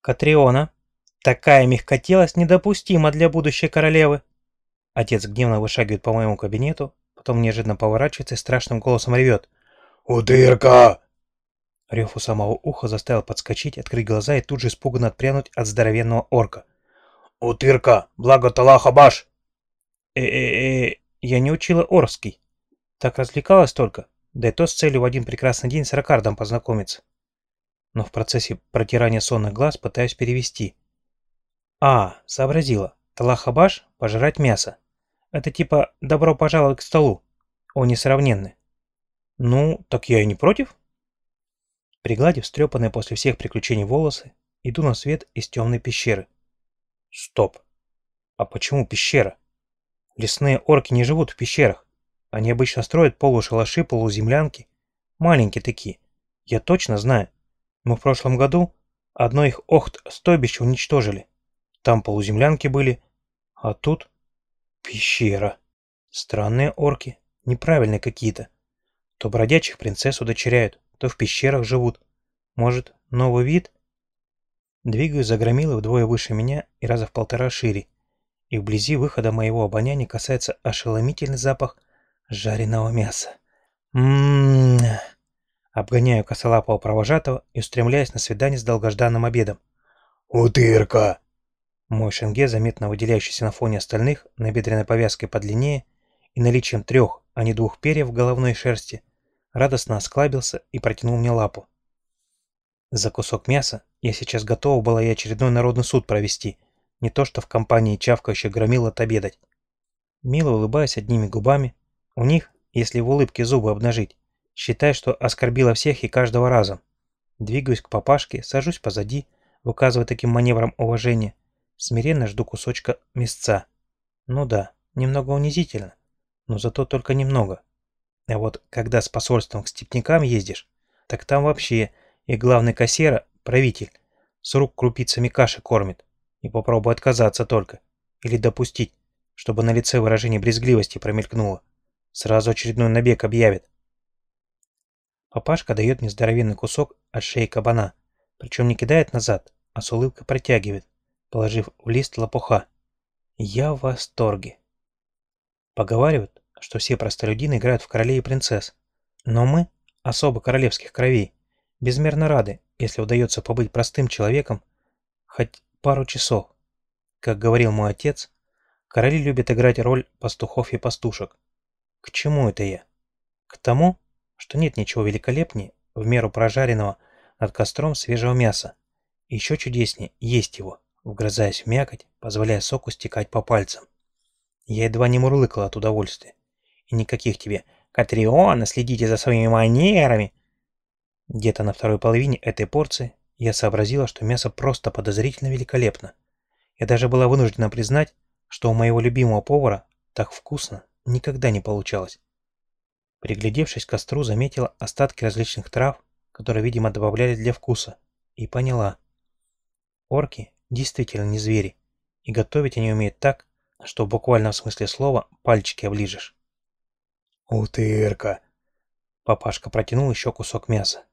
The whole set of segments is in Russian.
«Катриона, такая мягкотелость недопустима для будущей королевы!» Отец гневно вышагивает по моему кабинету, потом неожиданно поворачивается и страшным голосом ревет. «Утырка!» Рев у самого уха заставил подскочить, открыть глаза и тут же испуганно отпрянуть от здоровенного орка. «Утырка! Благо Талаха Баш!» э-э-э, я не учила Орский. Так развлекалась только, да и то с целью в один прекрасный день с Ракардом познакомиться. Но в процессе протирания сонных глаз пытаюсь перевести. А, сообразила. Талахабаш – пожрать мясо. Это типа «добро пожаловать к столу». О, несравненный. Ну, так я и не против. Пригладив стрепанные после всех приключений волосы, иду на свет из темной пещеры. Стоп. А почему пещера? Лесные орки не живут в пещерах. Они обычно строят полушалаши, полуземлянки. Маленькие такие. Я точно знаю. Мы в прошлом году одно их охт-стойбище уничтожили. Там полуземлянки были, а тут пещера. Странные орки, неправильные какие-то. То бродячих принцесс удочеряют, то в пещерах живут. Может, новый вид? Двигаюсь за громилой вдвое выше меня и раза в полтора шире и вблизи выхода моего обоняния касается ошеломительный запах жареного мяса. Ммм. Обгоняю косолапого провожатого и устремляюсь на свидание с долгожданным обедом. «Утырка!» Мой шенге, заметно выделяющийся на фоне остальных, набедренной повязкой подлиннее и наличием трех, а не двух перьев в головной шерсти, радостно осклабился и протянул мне лапу. За кусок мяса я сейчас готова была и очередной народный суд провести — не то что в компании чавкающих громил отобедать. Мило улыбаясь одними губами, у них, если в улыбке зубы обнажить, считай, что оскорбила всех и каждого разом. Двигаюсь к папашке, сажусь позади, выказывая таким маневром уважения, смиренно жду кусочка мясца. Ну да, немного унизительно, но зато только немного. А вот когда с посольством к степнякам ездишь, так там вообще и главный кассира, правитель, с рук крупицами каши кормит. И попробуй отказаться только. Или допустить, чтобы на лице выражение брезгливости промелькнуло. Сразу очередной набег объявит. Папашка дает мне здоровенный кусок от шеи кабана, причем не кидает назад, а с улыбкой протягивает, положив в лист лопуха. Я в восторге. Поговаривают, что все простолюдины играют в королей и принцесс, но мы, особо королевских кровей, безмерно рады, если удается побыть простым человеком, хоть пару часов. Как говорил мой отец, короли любят играть роль пастухов и пастушек. К чему это я? К тому, что нет ничего великолепнее в меру прожаренного над костром свежего мяса. еще чудеснее есть его, вгрызаясь в мякоть, позволяя соку стекать по пальцам. Я едва не мурлыкал от удовольствия. И никаких тебе «Катриона, следите за своими манерами!» Где-то на второй половине этой порции я сообразила, что мясо просто подозрительно великолепно. Я даже была вынуждена признать, что у моего любимого повара так вкусно никогда не получалось. Приглядевшись к костру, заметила остатки различных трав, которые, видимо, добавляли для вкуса, и поняла. Орки действительно не звери, и готовить они умеют так, что в буквальном смысле слова пальчики оближешь. «Утырка!» Папашка протянул еще кусок мяса.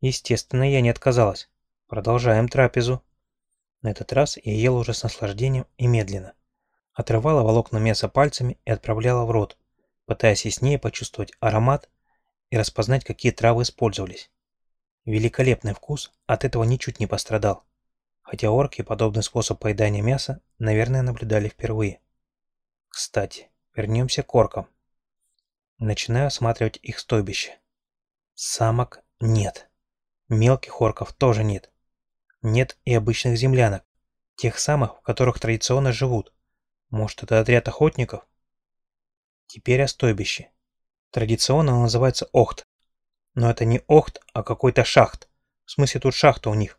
Естественно, я не отказалась. Продолжаем трапезу. На этот раз я ела уже с наслаждением и медленно. Отрывала волокна мяса пальцами и отправляла в рот, пытаясь яснее почувствовать аромат и распознать, какие травы использовались. Великолепный вкус от этого ничуть не пострадал, хотя орки подобный способ поедания мяса, наверное, наблюдали впервые. Кстати, вернемся к оркам. Начинаю осматривать их стойбище. Самок нет. Мелких орков тоже нет. Нет и обычных землянок, тех самых, в которых традиционно живут. Может, это отряд охотников? Теперь о стойбище. Традиционно он называется Охт. Но это не Охт, а какой-то шахт. В смысле, тут шахта у них.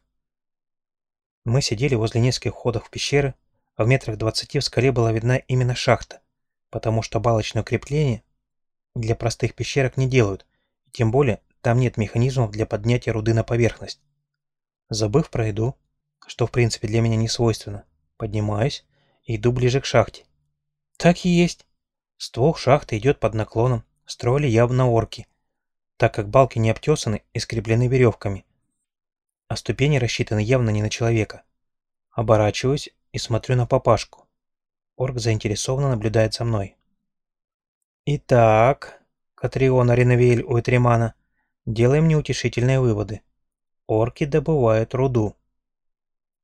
Мы сидели возле нескольких входов в пещеры, а в метрах двадцати в скале была видна именно шахта, потому что балочное укрепление для простых пещерок не делают, и тем более там нет механизмов для поднятия руды на поверхность. Забыв про еду, что в принципе для меня не свойственно, поднимаюсь и иду ближе к шахте. Так и есть. Ствол шахты идет под наклоном, строили явно орки, так как балки не обтесаны и скреплены веревками. а ступени рассчитаны явно не на человека. Оборачиваюсь и смотрю на папашку. Орк заинтересованно наблюдает за мной. Итак, Катриона Реновель Уэтримана, делаем неутешительные выводы. Орки добывают руду.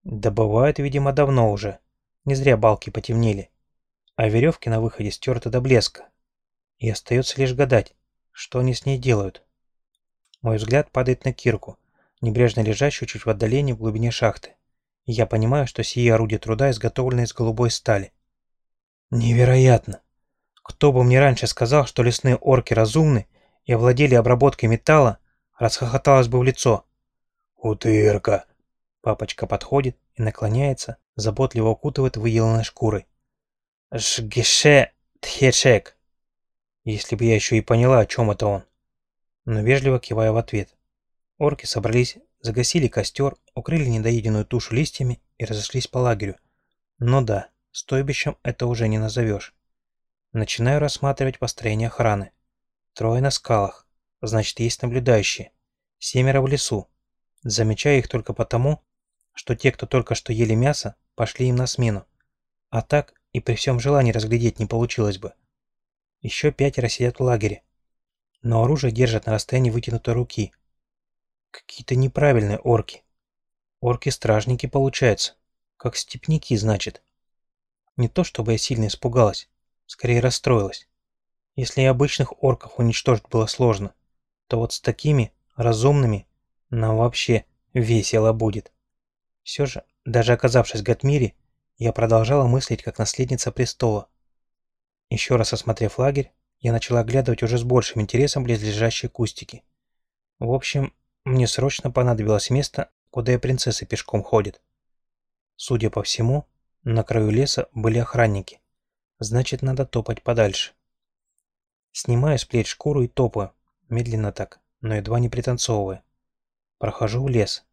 Добывают, видимо, давно уже. Не зря балки потемнели. А веревки на выходе стерты до блеска. И остается лишь гадать, что они с ней делают. Мой взгляд падает на кирку, небрежно лежащую чуть в отдалении в глубине шахты. И я понимаю, что сие орудие труда изготовлено из голубой стали. Невероятно! Кто бы мне раньше сказал, что лесные орки разумны и овладели обработкой металла, расхохоталось бы в лицо. «Утырка!» Папочка подходит и наклоняется, заботливо укутывает выделанной шкурой. «Жгеше тхешек!» Если бы я еще и поняла, о чем это он. Но вежливо киваю в ответ. Орки собрались, загасили костер, укрыли недоеденную тушу листьями и разошлись по лагерю. Но да, стойбищем это уже не назовешь. Начинаю рассматривать построение охраны. Трое на скалах, значит есть наблюдающие. Семеро в лесу. Замечаю их только потому, что те, кто только что ели мясо, пошли им на смену. А так и при всем желании разглядеть не получилось бы. Еще пятеро сидят в лагере, но оружие держат на расстоянии вытянутой руки. Какие-то неправильные орки. Орки-стражники получаются, как степняки, значит. Не то чтобы я сильно испугалась, скорее расстроилась. Если и обычных орков уничтожить было сложно, то вот с такими разумными нам вообще весело будет. Все же, даже оказавшись в Гатмире, я продолжала мыслить как наследница престола. Еще раз осмотрев лагерь, я начала оглядывать уже с большим интересом близлежащие кустики. В общем, мне срочно понадобилось место, куда и принцесса пешком ходит. Судя по всему, на краю леса были охранники. Значит, надо топать подальше. Снимаю с плеч шкуру и топаю, медленно так, но едва не пританцовывая. Прохожу в лес.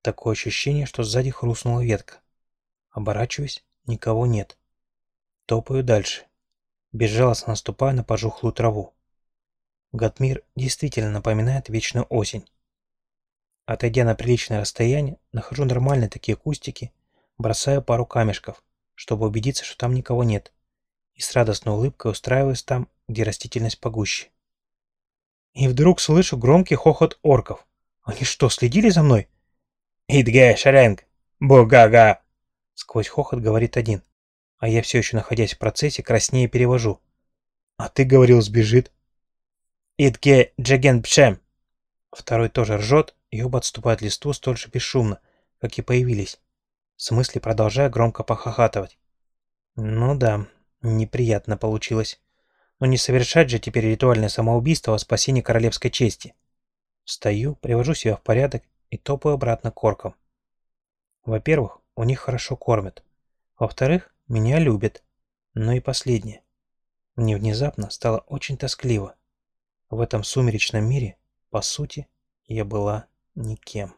Такое ощущение, что сзади хрустнула ветка. Оборачиваюсь, никого нет. Топаю дальше. Безжалостно наступаю на пожухлую траву. Гатмир действительно напоминает вечную осень. Отойдя на приличное расстояние, нахожу нормальные такие кустики, бросаю пару камешков, чтобы убедиться, что там никого нет, и с радостной улыбкой устраиваюсь там, где растительность погуще. И вдруг слышу громкий хохот орков. Они что, следили за мной? «Идге, шаренг! Бугага!» Сквозь хохот говорит один, а я все еще находясь в процессе, краснее перевожу. «А ты говорил, сбежит!» «Идге джеген пшем!» Второй тоже ржет, и оба отступают листу столь же бесшумно, как и появились. В смысле, продолжая громко похохатывать. Ну да, неприятно получилось. Но не совершать же теперь ритуальное самоубийство во спасении королевской чести. Встаю, привожу себя в порядок и топаю обратно к оркам. Во-первых, у них хорошо кормят. Во-вторых, меня любят. Но и последнее. Мне внезапно стало очень тоскливо. В этом сумеречном мире, по сути, я была никем.